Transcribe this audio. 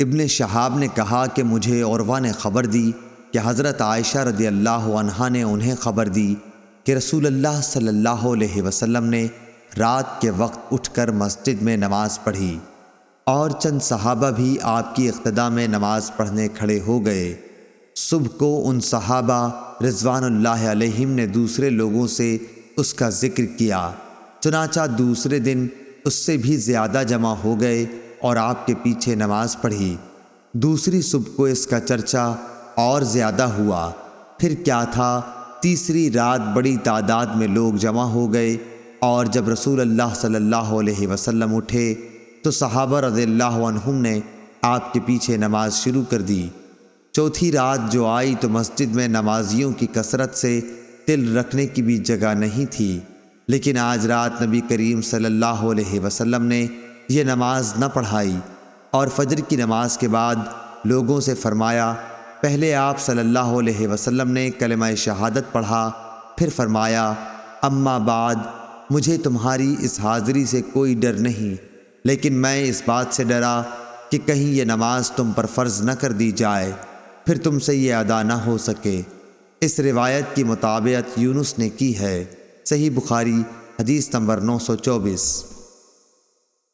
ابن شہاب نے کہا کہ مجھے عروہ نے خبر دی کہ حضرت عائشہ رضی اللہ عنہا نے انہیں خبر دی کہ رسول اللہ صلی اللہ علیہ وسلم نے رات کے وقت اٹھ کر مسجد میں نماز پڑھی اور چند صحابہ بھی آپ کی اقتداء میں نماز پڑھنے کھڑے ہو گئے۔ صبح کو ان صحابہ رضوان اللہ علیہم نے دوسرے لوگوں سے اس کا ذکر کیا، چنانچہ دوسرے دن اس سے بھی زیادہ جمع ہو گئے اور آپ کے پیچھے نماز پڑھی۔ دوسری صبح کو اس کا چرچا اور زیادہ ہوا۔ پھر کیا تھا؟ تیسری رات بڑی تعداد میں لوگ جمع ہو گئے اور جب رسول اللہ صلی اللہ علیہ وسلم اٹھے تو صحابہ رضی اللہ عنہم نے آپ کے پیچھے نماز شروع کر دی۔ چوتھی رات جو آئی تو مسجد میں نمازیوں کی کثرت سے تل رکھنے کی بھی جگہ نہیں تھی۔ لیکن آج رات نبی کریم صلی اللہ علیہ وسلم نے یہ نماز نہ پڑھائی اور فجر کی نماز کے بعد لوگوں سے فرمایا، پہلے آپ صلی اللہ علیہ وسلم نے کلمہ شہادت پڑھا، پھر فرمایا، اما بعد، مجھے تمہاری اس حاضری سے کوئی ڈر نہیں، لیکن میں اس بات سے ڈرا کہ کہیں یہ نماز تم پر فرض نہ کر دی جائے، پھر تم سے یہ ادا نہ ہو سکے۔ اس روایت کی مطابعت یونس نے کی ہے، صحیح بخاری، حدیث نمبر نو سو چوبیس۔